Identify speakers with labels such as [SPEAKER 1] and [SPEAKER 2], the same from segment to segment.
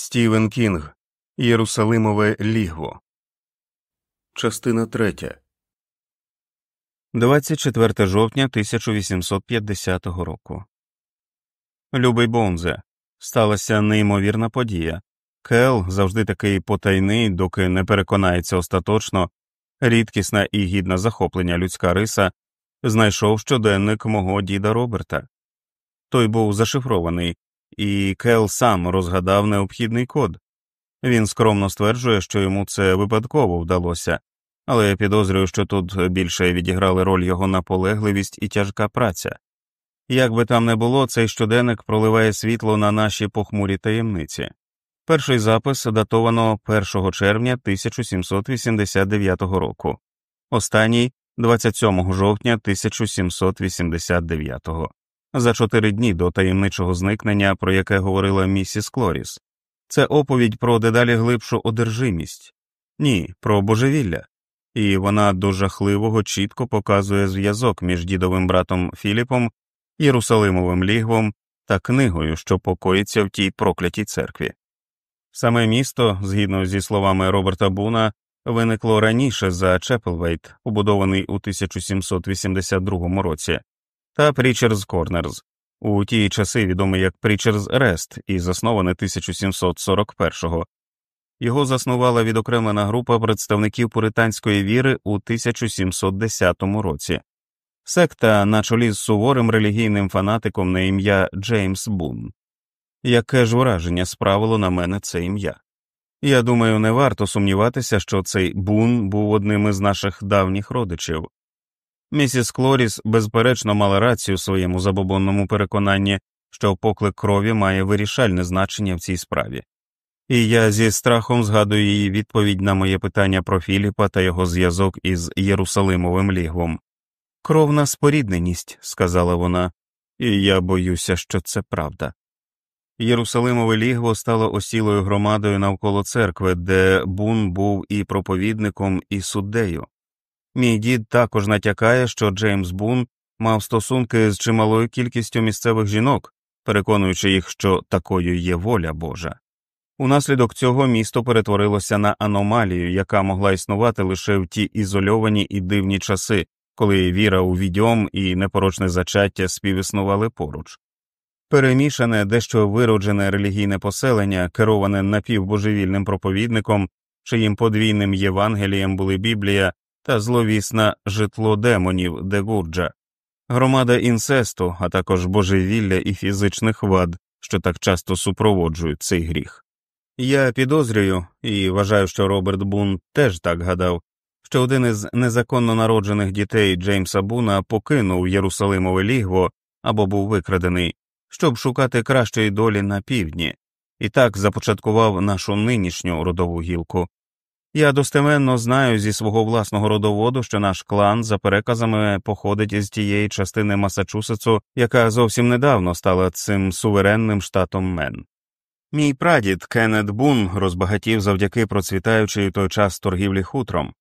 [SPEAKER 1] Стівен Кінг Єрусалимове лігво. Частина третя. 24 жовтня 1850 року. Любий Бонзе. Сталася неймовірна подія. Кел завжди такий потайний, доки не переконається остаточно, рідкісна і гідна захоплення людська риса, знайшов щоденник мого діда Роберта. Той був зашифрований, і Кел сам розгадав необхідний код. Він скромно стверджує, що йому це випадково вдалося, але я підозрюю, що тут більше відіграли роль його наполегливість і тяжка праця. Як би там не було, цей щоденник проливає світло на наші похмурі таємниці. Перший запис датовано 1 червня 1789 року, останній 27 жовтня 1789 за чотири дні до таємничого зникнення, про яке говорила місіс Клоріс. Це оповідь про дедалі глибшу одержимість, ні, про божевілля, і вона до жахливого чітко показує зв'язок між дідовим братом Філіпом, Єрусалимовим лігвом та книгою, що покоїться в тій проклятій церкві. Саме місто, згідно зі словами Роберта Буна, виникло раніше за Чепелвейт, побудований у 1782 році, та Прічерз Корнерз, у ті часи відомий як Прічерз Рест і заснований 1741-го. Його заснувала відокремлена група представників пуританської віри у 1710 році, секта на чолі з суворим релігійним фанатиком на ім'я Джеймс Бун. Яке ж враження справило на мене це ім'я? Я думаю, не варто сумніватися, що цей бун був одним із наших давніх родичів. Місіс Клоріс безперечно мала рацію в своєму забобонному переконанні, що поклик крові має вирішальне значення в цій справі, і я зі страхом згадую її відповідь на моє питання про Філіпа та його зв'язок із Єрусалимовим лігвом. Кровна спорідненість, сказала вона, і я боюся, що це правда. Єрусалимове лігво стало осілою громадою навколо церкви, де Бун був і проповідником, і суддею. Мій дід також натякає, що Джеймс Бун мав стосунки з чималою кількістю місцевих жінок, переконуючи їх, що такою є воля Божа. Унаслідок цього місто перетворилося на аномалію, яка могла існувати лише в ті ізольовані і дивні часи, коли віра у відьом і непорочне зачаття співіснували поруч. Перемішане, дещо вироджене релігійне поселення, кероване напівбожевільним проповідником, чиїм подвійним Євангелієм були Біблія та зловісна житло демонів Дегурджа, громада інцесту, а також божевілля і фізичних вад, що так часто супроводжують цей гріх. Я підозрюю і вважаю, що Роберт Бун теж так гадав, що один із незаконно народжених дітей Джеймса Буна покинув Єрусалимове лігво або був викрадений, щоб шукати кращої долі на півдні, і так започаткував нашу нинішню родову гілку. Я достеменно знаю зі свого власного родоводу, що наш клан за переказами походить із тієї частини Масачусетсу, яка зовсім недавно стала цим суверенним штатом Мен. Мій прадід Кеннет Бун розбагатів завдяки процвітаючої той час торгівлі хутром.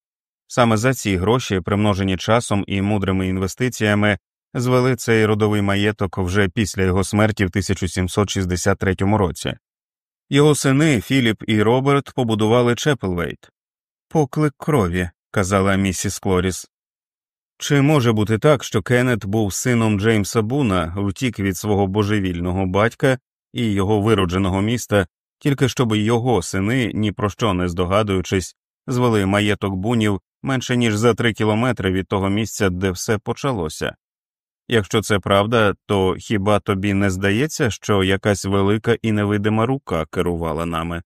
[SPEAKER 1] Саме за ці гроші, примножені часом і мудрими інвестиціями, звели цей родовий маєток вже після його смерті в 1763 році. Його сини Філіп і Роберт побудували Чепелвейт. Поклик крові, казала місіс Клоріс. Чи може бути так, що Кеннет був сином Джеймса Буна, втік від свого божевільного батька і його виродженого міста, тільки щоб його сини, ні про що не здогадуючись, звели маєток бунів менше ніж за три кілометри від того місця, де все почалося? Якщо це правда, то хіба тобі не здається, що якась велика і невидима рука керувала нами?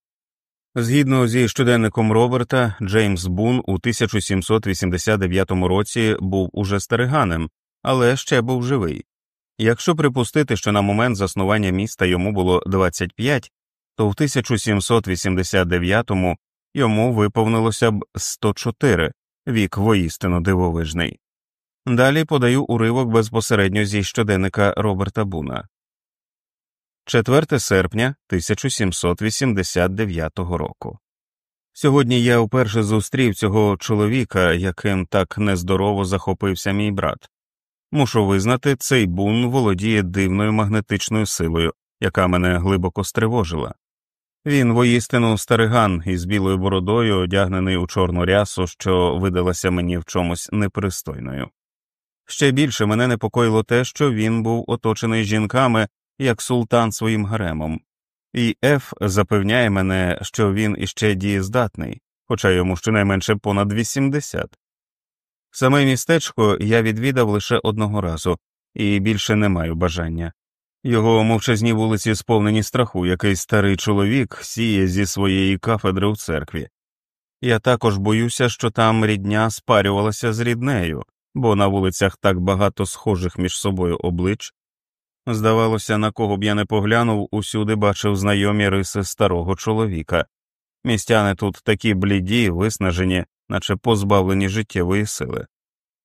[SPEAKER 1] Згідно зі щоденником Роберта, Джеймс Бун у 1789 році був уже стариганем, але ще був живий. Якщо припустити, що на момент заснування міста йому було 25, то в 1789-му йому виповнилося б 104, вік воістину дивовижний. Далі подаю уривок безпосередньо зі щоденника Роберта Буна. 4 серпня 1789 року. Сьогодні я вперше зустрів цього чоловіка, яким так нездорово захопився мій брат. Мушу визнати, цей бун володіє дивною магнетичною силою, яка мене глибоко стривожила. Він воїстину стариган із білою бородою, одягнений у чорну рясу, що видалася мені в чомусь непристойною. Ще більше мене непокоїло те, що він був оточений жінками, як султан своїм гаремом, і Еф запевняє мене, що він іще дієздатний, хоча йому щонайменше понад 80. Саме містечко я відвідав лише одного разу і більше не маю бажання. Його мовчазні вулиці сповнені страху, який старий чоловік сіє зі своєї кафедри у церкві. Я також боюся, що там рідня спарювалася з ріднею, бо на вулицях так багато схожих між собою облич. Здавалося, на кого б я не поглянув, усюди бачив знайомі риси старого чоловіка. Містяни тут такі бліді, виснажені, наче позбавлені життєвої сили.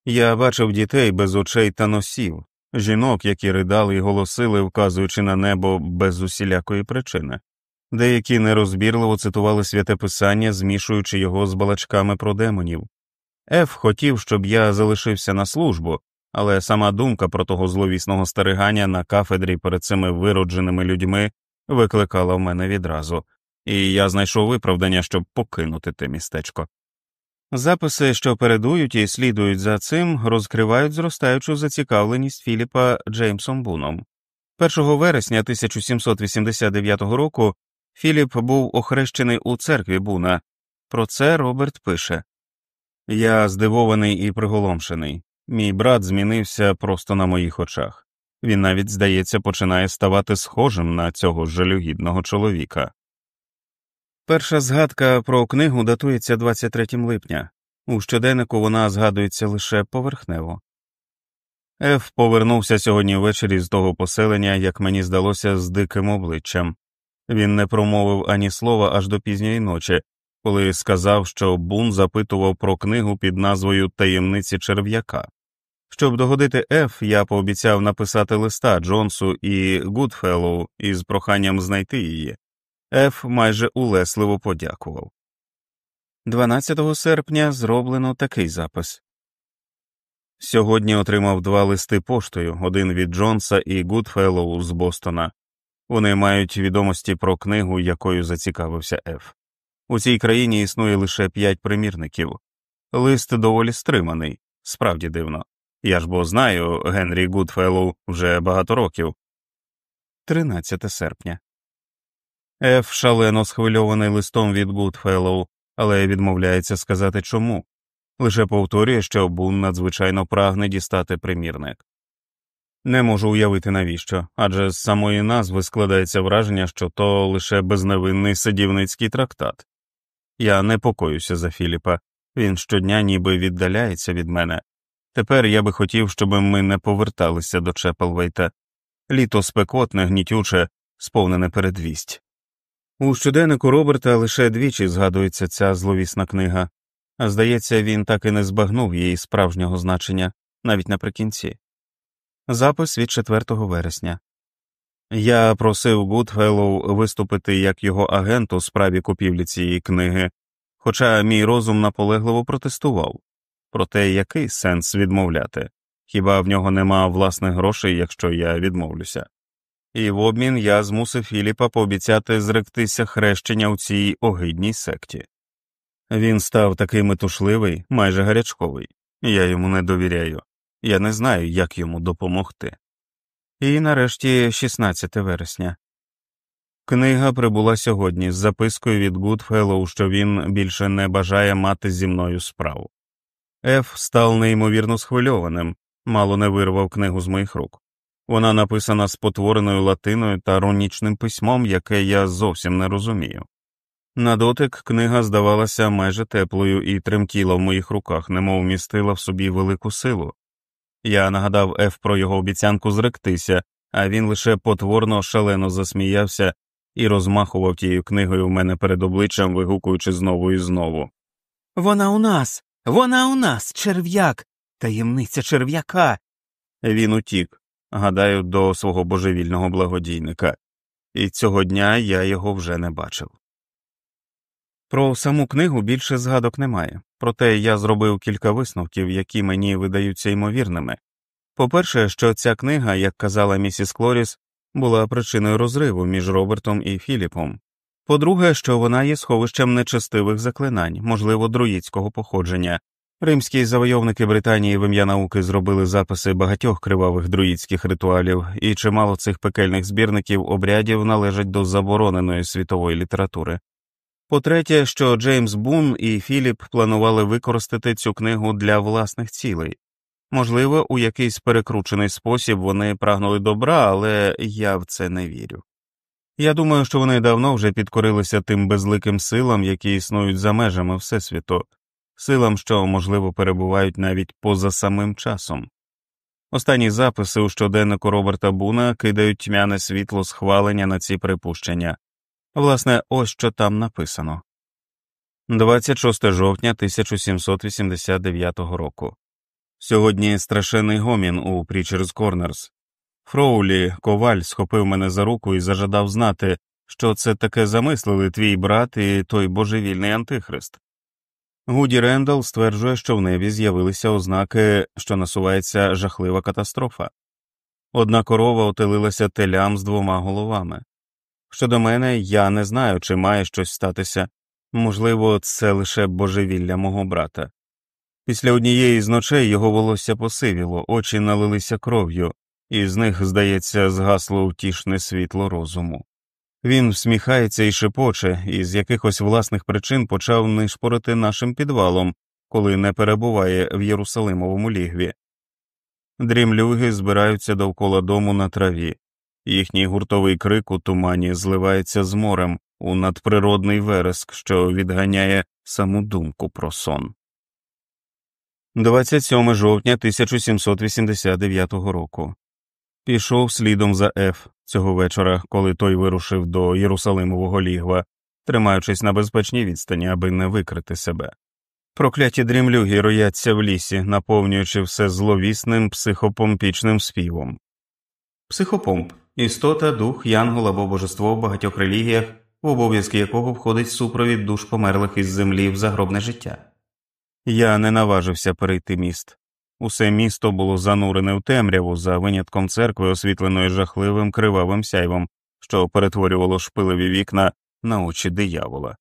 [SPEAKER 1] Я бачив дітей без очей та носів, жінок, які ридали і голосили, вказуючи на небо без усілякої причини, деякі нерозбірливо цитували святе писання, змішуючи його з балачками про демонів. Еф хотів, щоб я залишився на службу, але сама думка про того зловісного старигання на кафедрі перед цими виродженими людьми викликала в мене відразу, і я знайшов виправдання, щоб покинути те містечко. Записи, що передують і слідують за цим, розкривають зростаючу зацікавленість Філіпа Джеймсом Буном. 1 вересня 1789 року Філіп був охрещений у церкві Буна. Про це Роберт пише Я здивований і приголомшений. Мій брат змінився просто на моїх очах. Він навіть, здається, починає ставати схожим на цього жалюгідного чоловіка. Перша згадка про книгу датується 23 липня, у щоденнику вона згадується лише поверхнево. Еф повернувся сьогодні ввечері з того поселення, як мені здалося, з диким обличчям. Він не промовив ані слова аж до пізньої ночі, коли сказав, що Бун запитував про книгу під назвою Таємниці черв'яка. Щоб догодити Еф, я пообіцяв написати листа Джонсу і Гудфеллоу із проханням знайти її. Еф майже улесливо подякував. 12 серпня зроблено такий запис. Сьогодні отримав два листи поштою один від Джонса і Гудфеллоу з Бостона. Вони мають відомості про книгу, якою зацікавився Еф. У цій країні існує лише п'ять примірників. Лист доволі стриманий, справді дивно. Я ж бо знаю Генрі Гудфеллоу вже багато років. 13 серпня. Еф шалено схвильований листом від Гудфеллоу, але відмовляється сказати чому. Лише повторює, що Бун надзвичайно прагне дістати примірник. Не можу уявити навіщо, адже з самої назви складається враження, що то лише безневинний садівницький трактат. Я непокоюся за Філіпа, він щодня ніби віддаляється від мене. Тепер я би хотів, щоб ми не поверталися до Чепелвейта. Літо спекотне, гнітюче, сповнене передвість. У щоденнику Роберта лише двічі згадується ця зловісна книга, а здається, він так і не збагнув її справжнього значення навіть наприкінці. Запис від 4 вересня. Я просив Гудфеллоу виступити як його агент у справі купівлі цієї книги, хоча мій розум наполегливо протестував. Проте який сенс відмовляти? Хіба в нього нема власних грошей, якщо я відмовлюся? І в обмін я змусив Філіпа пообіцяти зректися хрещення у цій огидній секті. Він став такий метушливий, майже гарячковий, я йому не довіряю, я не знаю, як йому допомогти. І нарешті 16 вересня. Книга прибула сьогодні з запискою від Гудфеллоу, що він більше не бажає мати зі мною справу. Еф став неймовірно схвильованим, мало не вирвав книгу з моїх рук. Вона написана спотвореною латиною та ронічним письмом, яке я зовсім не розумію. На дотик книга здавалася майже теплою і тремтіла в моїх руках, немов містила в собі велику силу. Я нагадав Еф про його обіцянку зректися, а він лише потворно шалено засміявся і розмахував тією книгою в мене перед обличчям, вигукуючи знову і знову.
[SPEAKER 2] Вона у нас, вона у нас, черв'як, таємниця черв'яка.
[SPEAKER 1] Він утік, гадаю, до свого божевільного благодійника, і цього дня я його вже не бачив. Про саму книгу більше згадок немає, проте я зробив кілька висновків, які мені видаються ймовірними. По перше, що ця книга, як казала місіс Клоріс, була причиною розриву між Робертом і Філіпом. По-друге, що вона є сховищем нечестивих заклинань, можливо, друїдського походження. Римські завойовники Британії в ім'я науки зробили записи багатьох кривавих друїдських ритуалів, і чимало цих пекельних збірників обрядів належать до забороненої світової літератури. По третє, що Джеймс Бун і Філіп планували використати цю книгу для власних цілей. Можливо, у якийсь перекручений спосіб вони прагнули добра, але я в це не вірю. Я думаю, що вони давно вже підкорилися тим безликим силам, які існують за межами Всесвіту, силам, що, можливо, перебувають навіть поза самим часом. Останні записи у щоденнику Роберта Буна кидають тьмяне світло схвалення на ці припущення. Власне, ось що там написано 26 жовтня 1789 року. Сьогодні страшенний гомін у Прічерс Корнерс. Фроулі коваль схопив мене за руку і зажадав знати, що це таке замислили твій брат і той божевільний антихрист. Гуді Рендал стверджує, що в небі з'явилися ознаки, що насувається жахлива катастрофа. Одна корова отелилася телям з двома головами. Щодо мене, я не знаю, чи має щось статися можливо, це лише божевілля мого брата. Після однієї з ночей його волосся посивіло, очі налилися кров'ю, і з них, здається, згасло втішне світло розуму. Він всміхається і шепоче, і з якихось власних причин почав нишпорити нашим підвалом, коли не перебуває в Єрусалимовому лігві. Дрімлюги збираються довкола дому на траві, їхній гуртовий крик у тумані зливається з морем у надприродний вереск, що відганяє саму думку про сон. 27 жовтня 1789 року пішов слідом за Еф цього вечора, коли той вирушив до Єрусалимового лігва, тримаючись на безпечній відстані, аби не викрити себе. Прокляті дрімлюги рояться в лісі, наповнюючи все зловісним психопомпічним співом. Психопомп істота, дух, янгол або божество в багатьох релігіях, в обов'язки якого входить супровід душ померлих із землі в загробне життя. Я не наважився перейти міст. Усе місто було занурене в темряву за винятком церкви, освітленої жахливим кривавим сяйвом, що перетворювало шпилеві вікна на очі диявола.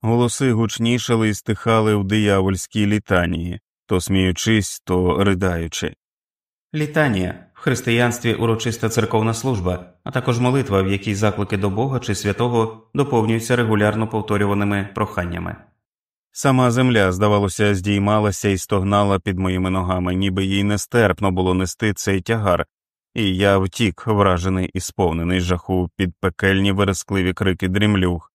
[SPEAKER 1] Голоси гучнішали і стихали в диявольській літанії, то сміючись, то ридаючи. Літанія в християнстві урочиста церковна служба, а також молитва, в якій заклики до Бога чи святого доповнюються регулярно повторюваними проханнями. Сама земля, здавалося, здіймалася і стогнала під моїми ногами, ніби їй нестерпно було нести цей тягар, і я втік, вражений і сповнений жаху під пекельні верескливі крики дрімлюг,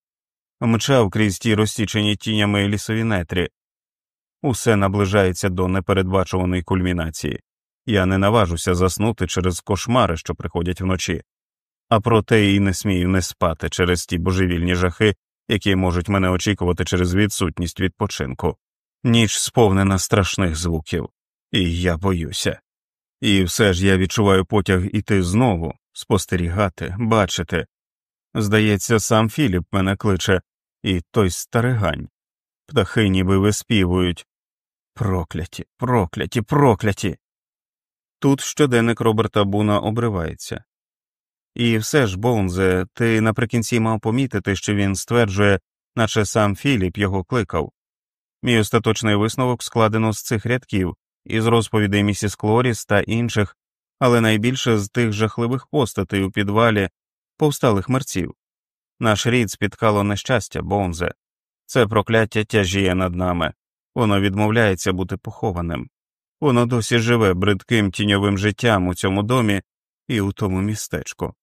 [SPEAKER 1] мчав крізь ті розсічені тінями лісові нетрі. Усе наближається до непередбачуваної кульмінації. Я не наважуся заснути через кошмари, що приходять вночі, а проте і не смію не спати через ті божевільні жахи, які можуть мене очікувати через відсутність відпочинку. Ніч сповнена страшних звуків, і я боюся. І все ж я відчуваю потяг іти знову, спостерігати, бачити. Здається, сам Філіп мене кличе, і той старигань. Птахи ніби виспівують. Прокляті, прокляті, прокляті. Тут щоденник Роберта Буна обривається. І все ж, Боунзе, ти наприкінці мав помітити, що він стверджує, наче сам Філіп його кликав. Мій остаточний висновок складено з цих рядків, із розповідей місіс Клоріс та інших, але найбільше з тих жахливих постатей у підвалі повсталих мерців. Наш рід спіткало нещастя, Боунзе. Це прокляття тяжіє над нами, воно відмовляється бути похованим. Воно досі живе бридким тіньовим життям у цьому домі і у тому містечку.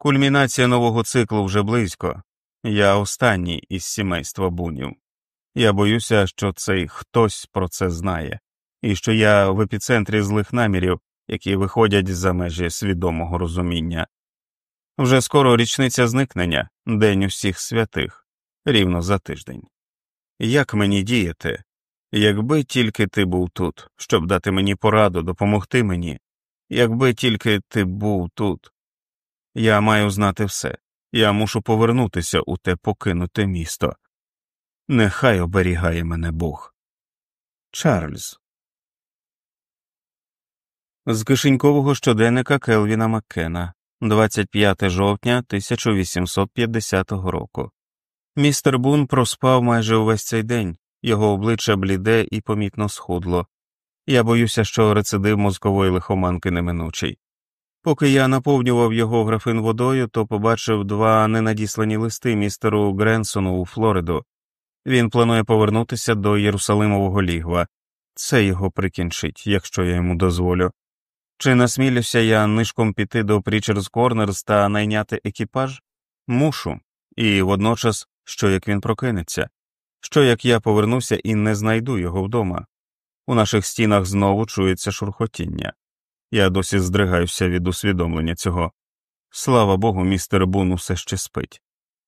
[SPEAKER 1] Кульмінація нового циклу вже близько, я останній із сімейства бунів. Я боюся, що цей хтось про це знає, і що я в епіцентрі злих намірів, які виходять за межі свідомого розуміння. Вже скоро річниця зникнення, День усіх святих, рівно за тиждень. Як мені діяти? Якби тільки ти був тут, щоб дати мені пораду, допомогти мені, якби тільки ти був тут. Я маю знати все, я мушу повернутися у те покинуте місто. Нехай оберігає мене Бог. Чарльз. З кишенькового щоденника Келвіна Маккена 25 жовтня 1850 року. Містер Бун проспав майже увесь цей день, його обличчя бліде і помітно схудло. Я боюся, що рецидив мозкової лихоманки неминучий. Поки я наповнював його графин водою, то побачив два ненадіслані листи містеру Гренсону у Флориду. Він планує повернутися до Єрусалимового лігва. Це його прикінчить, якщо я йому дозволю. Чи насмілюся я нишком піти до Прічерс Корнерс та найняти екіпаж? Мушу, і водночас, що як він прокинеться, що як я повернуся і не знайду його вдома. У наших стінах знову чується шурхотіння. Я досі здригаюся від усвідомлення цього. Слава Богу, містер Бун усе ще спить.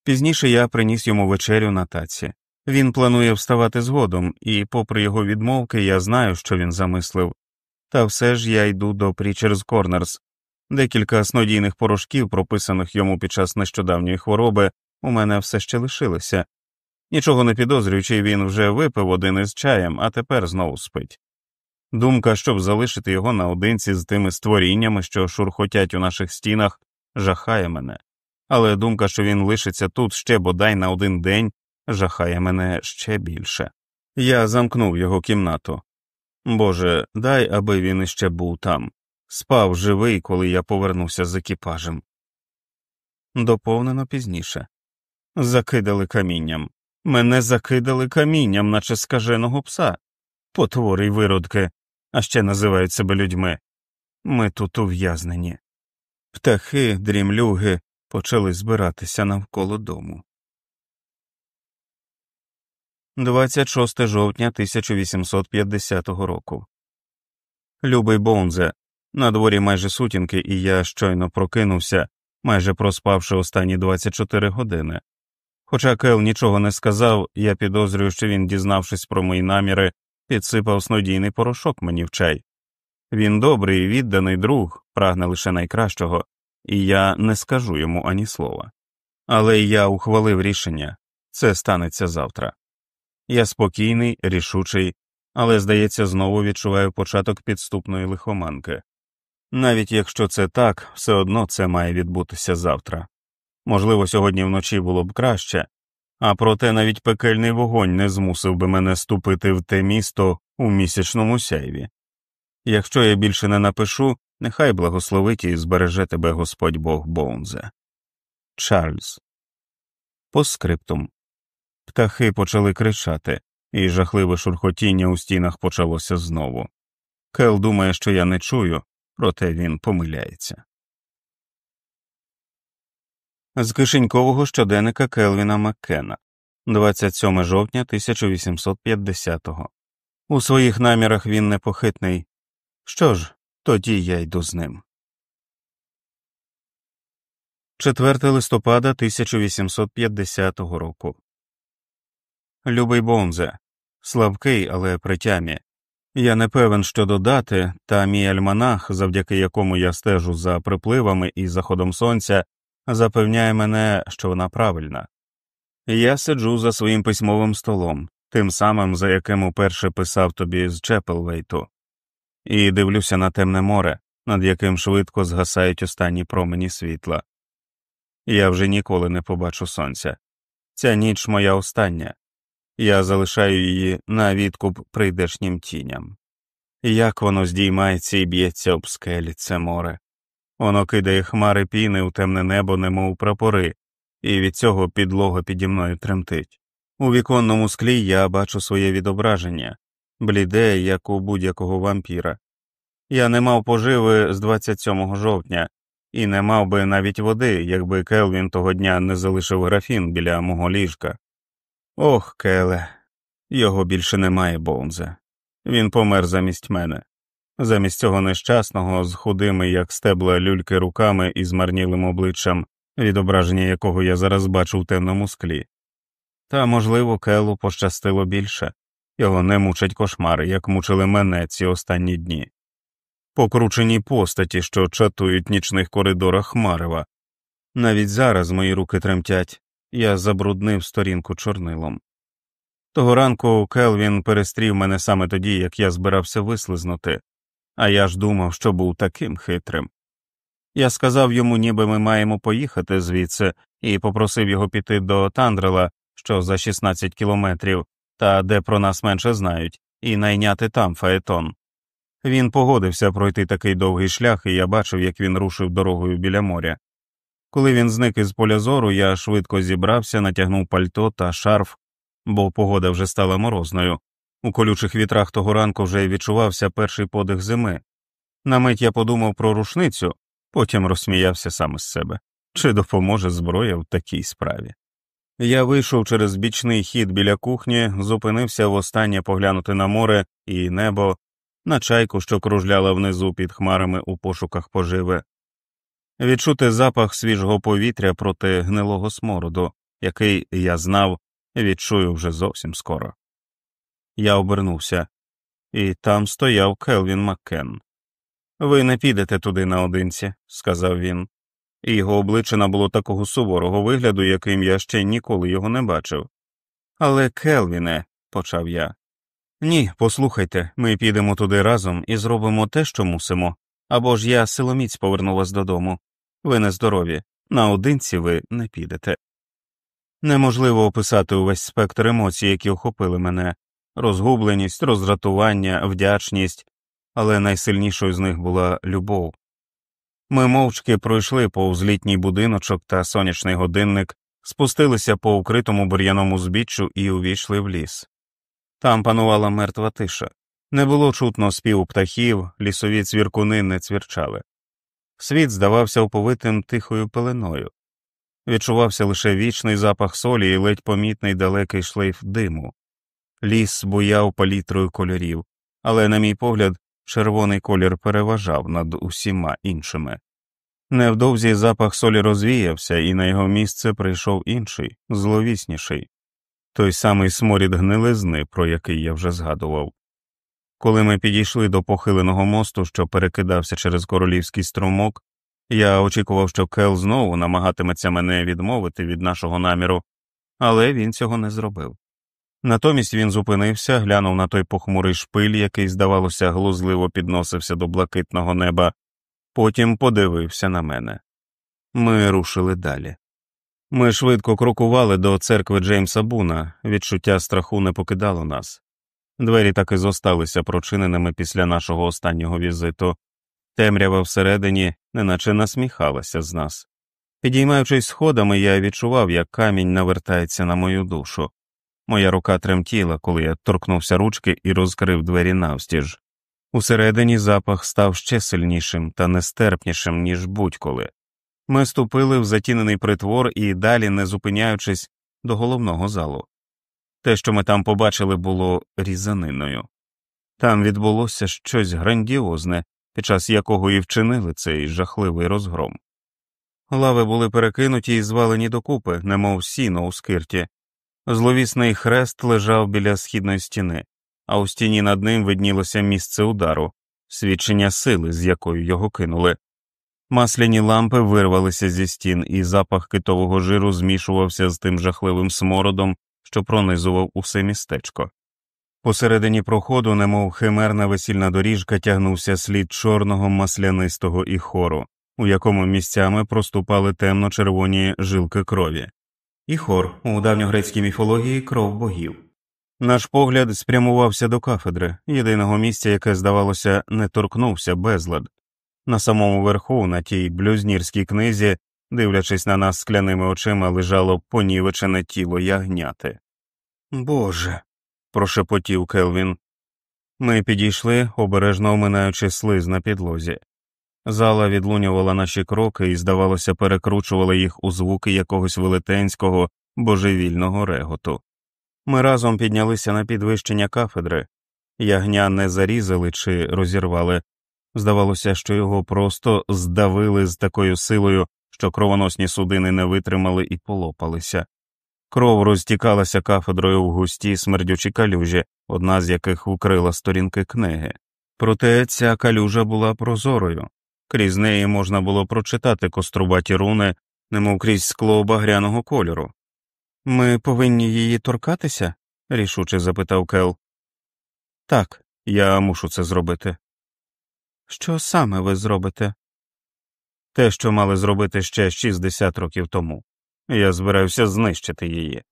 [SPEAKER 1] Пізніше я приніс йому вечерю на таці. Він планує вставати згодом, і, попри його відмовки, я знаю, що він замислив. Та все ж я йду до Прічерс Корнерс. Декілька снодійних порошків, прописаних йому під час нещодавньої хвороби, у мене все ще лишилися. Нічого не підозрюючи, він вже випив один із чаєм, а тепер знову спить. Думка, щоб залишити його наодинці з тими створіннями, що шурхотять у наших стінах, жахає мене, але думка, що він лишиться тут ще бодай на один день, жахає мене ще більше. Я замкнув його кімнату. Боже, дай, аби він іще був там, спав живий, коли я повернувся з екіпажем. Доповнено пізніше. Закидали камінням. Мене закидали камінням, наче скаженого пса. Потвори й виродки, а ще називають себе людьми. Ми тут ув'язнені. Птахи, дрімлюги почали збиратися навколо дому. 26 жовтня 1850 року. Любий Боунзе. На дворі майже сутінки, і я щойно прокинувся, майже проспавши останні 24 години. Хоча Кел нічого не сказав, я підозрюю, що він, дізнавшись про мої наміри, підсипав снодійний порошок мені в чай. Він добрий відданий друг, прагне лише найкращого, і я не скажу йому ані слова. Але я ухвалив рішення це станеться завтра. Я спокійний, рішучий, але, здається, знову відчуваю початок підступної лихоманки. Навіть якщо це так, все одно це має відбутися завтра. Можливо, сьогодні вночі було б краще, а проте навіть пекельний вогонь не змусив би мене ступити в те місто у місячному сяйві. Якщо я більше не напишу, нехай благословить і збереже тебе Господь Бог Боунзе. Чарльз. По скриптум. Птахи почали кричати, і жахливе шурхотіння у стінах почалося знову. Кел думає, що я не чую, проте він помиляється. З кишенькового щоденника Келвіна Маккена 27 жовтня 1850-го. У своїх намірах він непохитний. Що ж, тоді я йду з ним. 4 листопада 1850 року. Любий Бонзе. Слабкий, але при тямі. Я не певен, що додати, та мій альманах, завдяки якому я стежу за припливами і заходом сонця, запевняє мене, що вона правильна. Я сиджу за своїм письмовим столом, тим самим, за яким уперше писав тобі з Чепелвейту, і дивлюся на темне море, над яким швидко згасають останні промені світла. Я вже ніколи не побачу сонця. Ця ніч моя остання, я залишаю її на відкуп прийдешнім тіням. Як воно здіймається і б'ється об скелі це море. Воно кидає хмари піни у темне небо, немов прапори, і від цього підлога піді мною тремтить. У віконному склі я бачу своє відображення, бліде, як у будь-якого вампіра. Я не мав поживи з 27 жовтня, і не мав би навіть води, якби Келвін того дня не залишив графін біля мого ліжка. Ох, Келе, його більше немає, Боунзе. Він помер замість мене замість цього нещасного, з худими, як стебла люльки руками і змарнілим обличчям, відображення якого я зараз бачу в темному склі. Та, можливо, Келу пощастило більше його не мучать кошмари, як мучили мене ці останні дні. Покручені постаті, що чатують в нічних коридорах Марева. Навіть зараз мої руки тремтять, я забруднив сторінку чорнилом. Того ранку Келвін перестрів мене саме тоді, як я збирався вислизнути, а я ж думав, що був таким хитрим. Я сказав йому, ніби ми маємо поїхати звідси, і попросив його піти до Тандрела, що за 16 кілометрів, та де про нас менше знають, і найняти там фаетон. Він погодився пройти такий довгий шлях, і я бачив, як він рушив дорогою біля моря. Коли він зник із поля зору, я швидко зібрався, натягнув пальто та шарф, бо погода вже стала морозною. У колючих вітрах того ранку вже й відчувався перший подих зими. На мить я подумав про рушницю, потім розсміявся сам із себе чи допоможе зброя в такій справі. Я вийшов через бічний хід біля кухні, зупинився востаннє поглянути на море і небо, на чайку, що кружляла внизу під хмарами у пошуках поживи, відчути запах свіжого повітря проти гнилого смороду, який я знав, відчую вже зовсім скоро. Я обернувся, і там стояв Келвін Маккен. Ви не підете туди наодинці, сказав він, його обличчя набуло такого суворого вигляду, яким я ще ніколи його не бачив. Але, Келвіне, почав я. Ні, послухайте, ми підемо туди разом і зробимо те, що мусимо, або ж я силоміць поверну вас додому. Ви нездорові, наодинці ви не підете. Неможливо описати увесь спектр емоцій, які охопили мене розгубленість, роздратування, вдячність, але найсильнішою з них була любов. Ми мовчки пройшли повз літній будиночок та сонячний годинник, спустилися по укритому бур'яному збіччю і увійшли в ліс. Там панувала мертва тиша, не було чутно співу птахів, лісові цвіркуни не цвірчали. Світ здавався оповитим тихою пеленою, відчувався лише вічний запах солі і ледь помітний далекий шлейф диму. Ліс буяв палітрою кольорів, але, на мій погляд, червоний колір переважав над усіма іншими. Невдовзі запах солі розвіявся, і на його місце прийшов інший, зловісніший той самий сморід гнилизни, про який я вже згадував. Коли ми підійшли до похиленого мосту, що перекидався через королівський струмок, я очікував, що Кел знову намагатиметься мене відмовити від нашого наміру, але він цього не зробив. Натомість він зупинився, глянув на той похмурий шпиль, який, здавалося, глузливо підносився до блакитного неба, потім подивився на мене. Ми рушили далі. Ми швидко крокували до церкви Джеймса Буна, відчуття страху не покидало нас. Двері так і зосталися прочиненими після нашого останнього візиту, темрява всередині неначе насміхалася з нас. Підіймаючись сходами, я відчував, як камінь навертається на мою душу. Моя рука тремтіла, коли я торкнувся ручки і розкрив двері навстіж. Усередині запах став ще сильнішим та нестерпнішим, ніж будь-коли. Ми ступили в затінений притвор і далі, не зупиняючись, до головного залу. Те, що ми там побачили, було різаниною. Там відбулося щось грандіозне, під час якого і вчинили цей жахливий розгром. Лави були перекинуті і звалені докупи, немов сіно у скирті, Зловісний хрест лежав біля східної стіни, а у стіні над ним виднілося місце удару, свідчення сили, з якою його кинули. Масляні лампи вирвалися зі стін, і запах китового жиру змішувався з тим жахливим смородом, що пронизував усе містечко. Посередині проходу, немов химерна весільна доріжка, тягнувся слід чорного маслянистого і хору, у якому місцями проступали темно червоні жилки крові і хор у давньогрецькій міфології кров богів. Наш погляд спрямувався до кафедри, єдиного місця, яке, здавалося, не торкнувся безлад. На самому верху, на тій блюзнірській книзі, дивлячись на нас скляними очима, лежало понівечене тіло ягняти. Боже. прошепотів Келвін. Ми підійшли, обережно оминаючи слиз на підлозі. Зала відлунювала наші кроки і, здавалося, перекручувала їх у звуки якогось велетенського, божевільного реготу. Ми разом піднялися на підвищення кафедри, ягня не зарізали чи розірвали. Здавалося, що його просто здавили з такою силою, що кровоносні судини не витримали і полопалися. Кров розтікалася кафедрою в густі смердючі калюжі, одна з яких укрила сторінки книги. Проте ця калюжа була прозорою, крізь неї можна було прочитати кострубаті руни, немов крізь скло багряного кольору. Ми повинні її торкатися? рішуче запитав Кел. Так, я мушу це зробити. Що саме ви зробите? Те, що мали зробити ще 60 років тому. Я збираюся знищити її.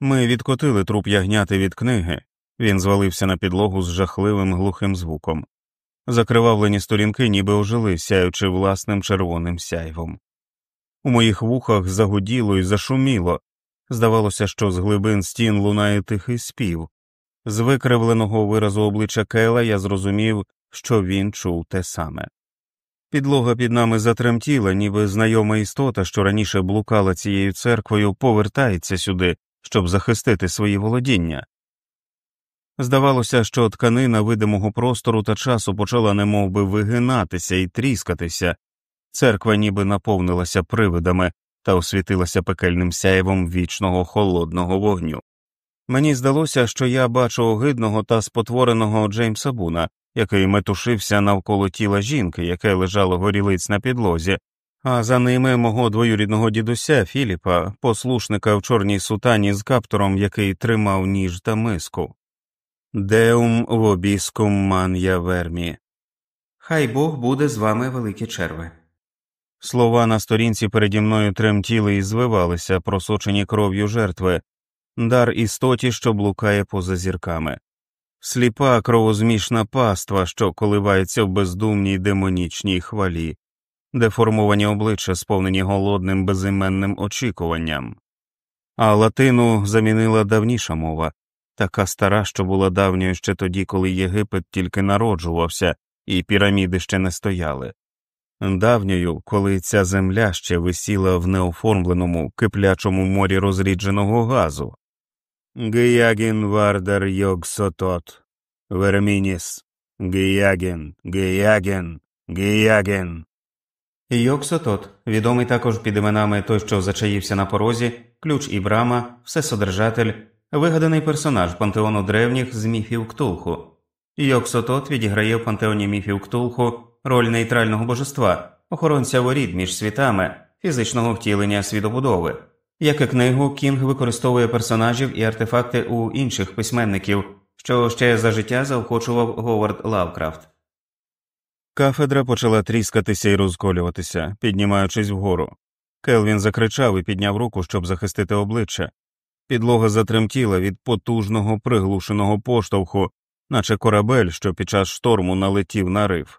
[SPEAKER 1] Ми відкотили труп ягняти від книги, він звалився на підлогу з жахливим глухим звуком. Закривавлені сторінки ніби ожили, сяючи власним червоним сяйвом. У моїх вухах загуділо і зашуміло, здавалося, що з глибин стін лунає тихий спів. З викривленого виразу обличчя Кейла я зрозумів, що він чув те саме. Підлога під нами затремтіла, ніби знайома істота, що раніше блукала цією церквою, повертається сюди, щоб захистити свої володіння. Здавалося, що тканина видимого простору та часу почала немовби вигинатися і тріскатися, церква ніби наповнилася привидами та освітилася пекельним сяєвом вічного холодного вогню. Мені здалося, що я бачу огидного та спотвореного Джеймса Буна, який метушився навколо тіла жінки, яке лежало горілиць на підлозі, а за ними мого двоюрідного дідуся Філіпа, послушника в чорній сутані з каптором, який тримав ніж та миску. Деум вобіскум ман вермі.
[SPEAKER 2] Хай Бог буде з вами, великі черви.
[SPEAKER 1] Слова на сторінці переді мною тремтіли і звивалися, просочені кров'ю жертви, дар істоті, що блукає поза зірками, сліпа кровозмішна паства, що коливається в бездумній демонічній хвалі, деформовані обличчя, сповнені голодним безіменним очікуванням, а латину замінила давніша мова, така стара, що була давньою ще тоді, коли Єгипет тільки народжувався, і піраміди ще не стояли. Давньою, коли ця земля ще висіла в неоформленому киплячому морі розрідженого газу. Гіягін вардар йог сотот, вермініс, Гіягін, Гіягін, Гіягін.
[SPEAKER 2] Йоксотот, відомий також під іменами той, що зачаївся на порозі, ключ і брама, всесодержатель, вигаданий персонаж пантеону древніх з міфів Ктулху. Йоксотот відіграє в пантеоні міфів Ктулху роль нейтрального божества, охоронця воріт між світами, фізичного втілення світобудови. Як і книгу, Кінг використовує персонажів і артефакти у інших письменників, що ще за життя заохочував Говард Лавкрафт.
[SPEAKER 1] Кафедра почала тріскатися і розколюватися, піднімаючись вгору. Келвін закричав і підняв руку, щоб захистити обличчя. Підлога затремтіла від потужного приглушеного поштовху, наче корабель, що під час шторму налетів на риф.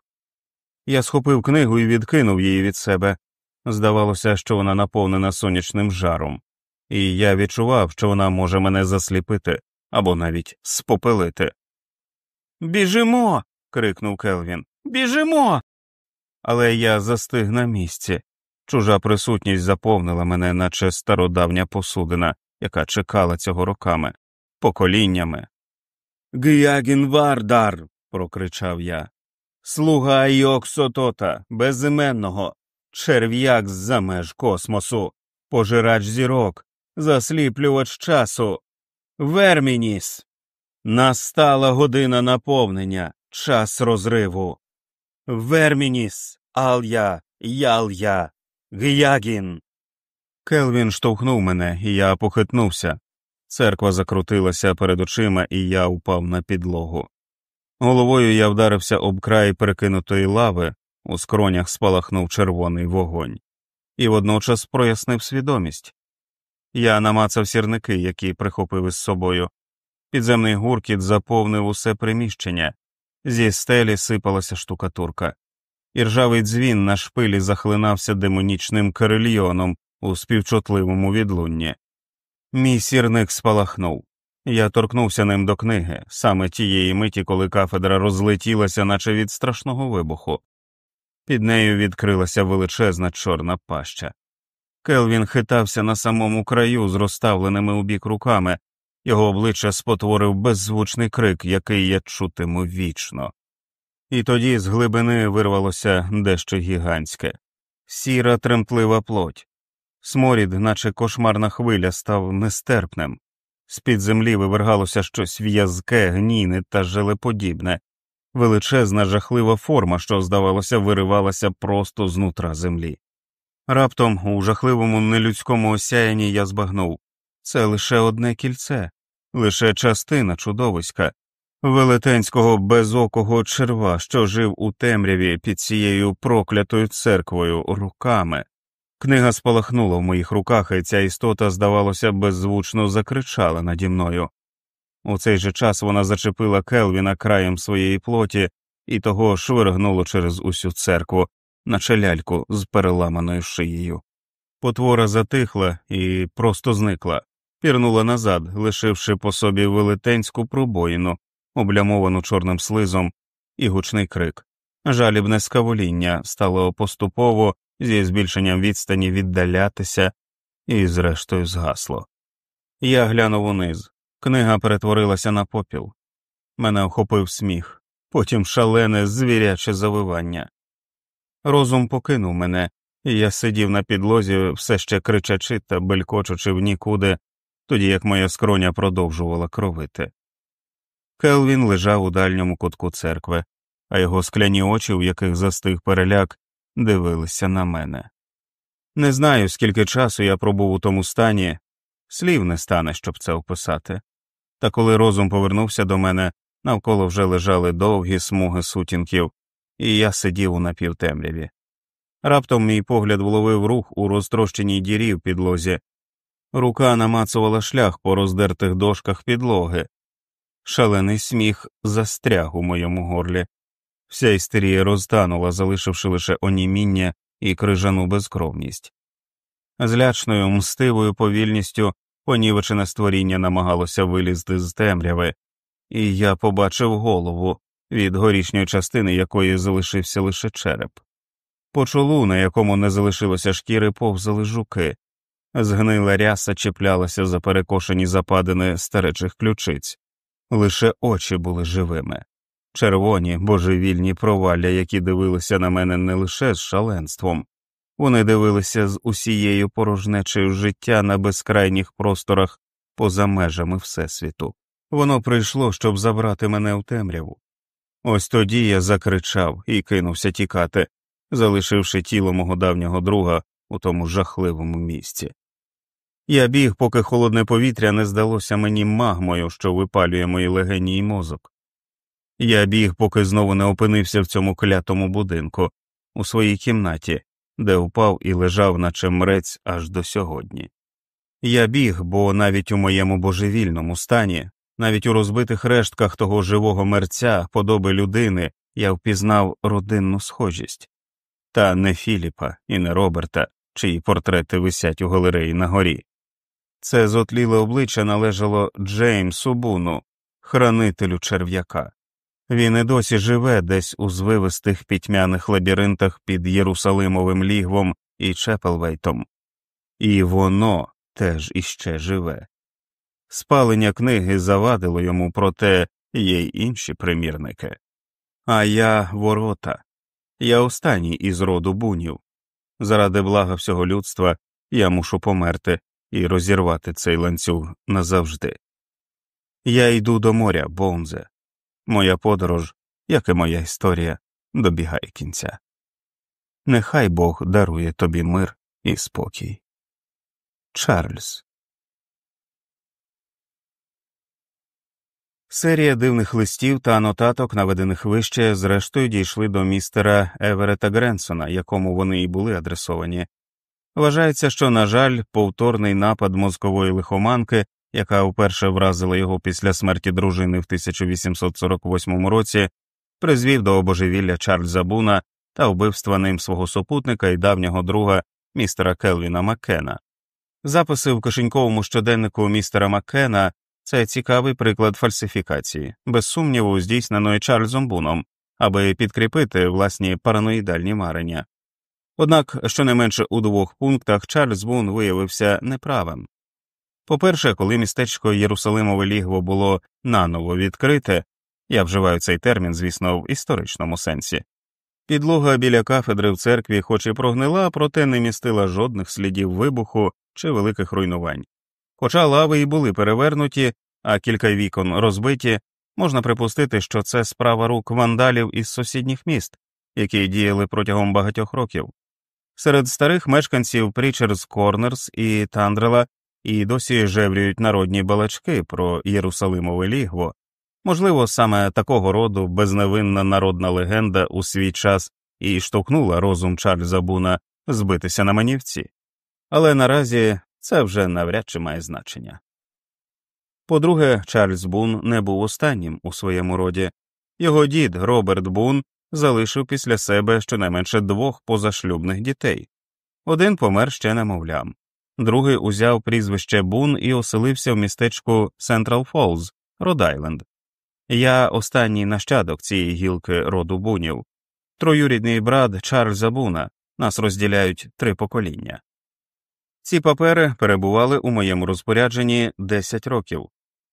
[SPEAKER 1] Я схопив книгу і відкинув її від себе. Здавалося, що вона наповнена сонячним жаром, і я відчував, що вона може мене засліпити або навіть спопелити. Біжимо. крикнув Келвін. Біжимо. Але я застиг на місці. Чужа присутність заповнила мене, наче стародавня посудина, яка чекала цього роками, поколіннями. Гіягін Вардар. прокричав я. Слуга Йоксотота, безіменного, черв'як з за меж космосу, пожирач зірок, засліплювач часу, Вермініс. Настала година наповнення, час розриву. Вермініс, Ал'я, Ял'я, Гіягін. Келвін штовхнув мене, і я похитнувся. Церква закрутилася перед очима, і я упав на підлогу. Головою я вдарився об край перекинутої лави, у скронях спалахнув червоний вогонь, і водночас прояснив свідомість. Я намацав сірники, які прихопив із собою. Підземний гуркіт заповнив усе приміщення, зі стелі сипалася штукатурка, і ржавий дзвін на шпилі захлинався демонічним карельйоном у співчутливому відлунні. Мій сірник спалахнув. Я торкнувся ним до книги, саме тієї миті, коли кафедра розлетілася, наче від страшного вибуху. Під нею відкрилася величезна чорна паща. Келвін хитався на самому краю з розставленими у бік руками, його обличчя спотворив беззвучний крик, який я чутиму вічно. І тоді з глибини вирвалося дещо гігантське, сіра тремтлива плоть. Сморід, наче кошмарна хвиля, став нестерпним. З під землі вивергалося щось в'язке, гнійне та желеподібне, величезна жахлива форма, що, здавалося, виривалася просто з нутра землі. Раптом у жахливому нелюдському осяянні я збагнув це лише одне кільце, лише частина чудовиська, велетенського безокого черва, що жив у темряві під цією проклятою церквою руками, Книга спалахнула в моїх руках, і ця істота, здавалося, беззвучно закричала наді мною. У цей же час вона зачепила Келвіна краєм своєї плоті і того швиргнуло через усю церкву, наче ляльку з переламаною шиєю. Потвора затихла і просто зникла, пірнула назад, лишивши по собі велетенську пробоїну, облямовану чорним слизом, і гучний крик. Жалібне скавоління стало поступово зі збільшенням відстані віддалятися, і, зрештою, згасло. Я глянув униз. Книга перетворилася на попіл. Мене охопив сміх, потім шалене звіряче завивання. Розум покинув мене, і я сидів на підлозі, все ще кричачи та белькочучи в нікуди, тоді як моя скроня продовжувала кровити. Келвін лежав у дальньому кутку церкви, а його скляні очі, у яких застиг переляк, дивилися на мене. Не знаю, скільки часу я пробув у тому стані, слів не стане, щоб це описати. Та коли розум повернувся до мене, навколо вже лежали довгі смуги сутінків, і я сидів у напівтемряві. Раптом мій погляд вловив рух у розтрощеній дірі в підлозі, рука намацувала шлях по роздертих дошках підлоги. Шалений сміх застряг у моєму горлі. Вся істерія розтанула, залишивши лише оніміння і крижану безкровність. Злячною мстивою повільністю понівечене створіння намагалося вилізти з темряви, і я побачив голову, від горішньої частини якої залишився лише череп. По чолу, на якому не залишилося шкіри, повзали жуки, згнила ряса чіплялася за перекошені западини старечих ключиць, лише очі були живими, червоні божевільні провалля, які дивилися на мене не лише з шаленством, вони дивилися з усією порожнечею життя на безкрайніх просторах поза межами Всесвіту. Воно прийшло, щоб забрати мене у темряву. Ось тоді я закричав і кинувся тікати, залишивши тіло мого давнього друга у тому жахливому місці. Я біг, поки холодне повітря не здалося мені магмою, що випалює мої легені й мозок. Я біг, поки знову не опинився в цьому клятому будинку, у своїй кімнаті, де впав і лежав, наче мрець аж до сьогодні. Я біг, бо навіть у моєму божевільному стані, навіть у розбитих рештках того живого мерця, подоби людини, я впізнав родинну схожість, та не Філіпа і не Роберта, чиї портрети висять у галереї на горі. Це зотліле обличчя належало Джеймсу Буну, хранителю черв'яка. Він і досі живе десь у звивистих пітьмяних лабіринтах під Єрусалимовим лігвом і Чепелвейтом, і воно теж іще живе. Спалення книги завадило йому, проте є й інші примірники. А я ворота, я останній із роду бунів. Заради блага всього людства я мушу померти і розірвати цей ланцюг назавжди. Я йду до моря, Боунзе. Моя подорож, як і моя історія, добігає кінця. Нехай Бог дарує тобі мир і спокій. Чарльз. Серія дивних листів та нотаток, наведених вище, зрештою дійшли до містера Еверета Гренсона, якому вони і були адресовані. Вважається, що, на жаль, повторний напад мозкової лихоманки, яка вперше вразила його після смерті дружини в 1848 році, призвів до обожевілля Чарльза Буна та вбивства ним свого супутника і давнього друга містера Келвіна Маккена. Записи в кишеньковому щоденнику містера Маккена це цікавий приклад фальсифікації, без сумніву, здійсненої Чарльзом Буном, аби підкріпити власні параноїдальні марення. Однак, щонайменше у двох пунктах Чарльз Бун виявився неправим. По перше, коли містечко Єрусалимове лігво було наново відкрите, я вживаю цей термін, звісно, в історичному сенсі, підлога біля кафедри в церкві, хоч і прогнила, проте не містила жодних слідів вибуху чи великих руйнувань. Хоча лави і були перевернуті, а кілька вікон розбиті, можна припустити, що це справа рук вандалів із сусідніх міст, які діяли протягом багатьох років. Серед старих мешканців Прічерс Корнерс і Тандрела і досі жеврюють народні балачки про Єрусалимове лігво, можливо, саме такого роду безневинна народна легенда у свій час і штовхнула розум Чарльза Буна збитися на манівці, але наразі це вже навряд чи має значення. По-друге, Чарльз Бун не був останнім у своєму роді, його дід Роберт Бун залишив після себе щонайменше двох позашлюбних дітей. Один помер ще немовлям, другий узяв прізвище Бун і оселився в містечку Централ Фолз, Род-Айленд. Я останній нащадок цієї гілки роду бунів, троюрідний брат Чарльза Буна, нас розділяють три покоління. Ці папери перебували у моєму розпорядженні 10 років.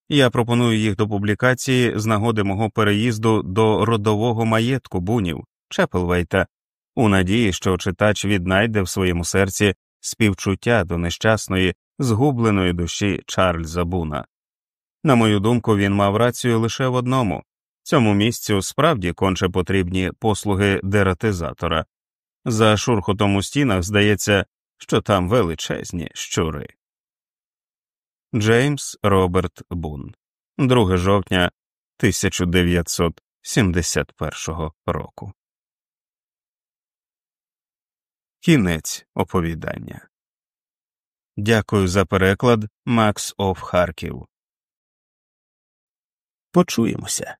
[SPEAKER 1] Я пропоную їх до публікації з нагоди мого переїзду до родового маєтку бунів Чепелвейта, у надії, що читач віднайде в своєму серці співчуття до нещасної, згубленої душі Чарльза Буна. На мою думку, він мав рацію лише в одному цьому місцю справді конче потрібні послуги дератизатора. За шурхотом у стінах здається, що там величезні щури. Джеймс Роберт Бун, 2 жовтня 1971 року. Кінець оповідання. Дякую за переклад Макс Оф Харків. Почуємося.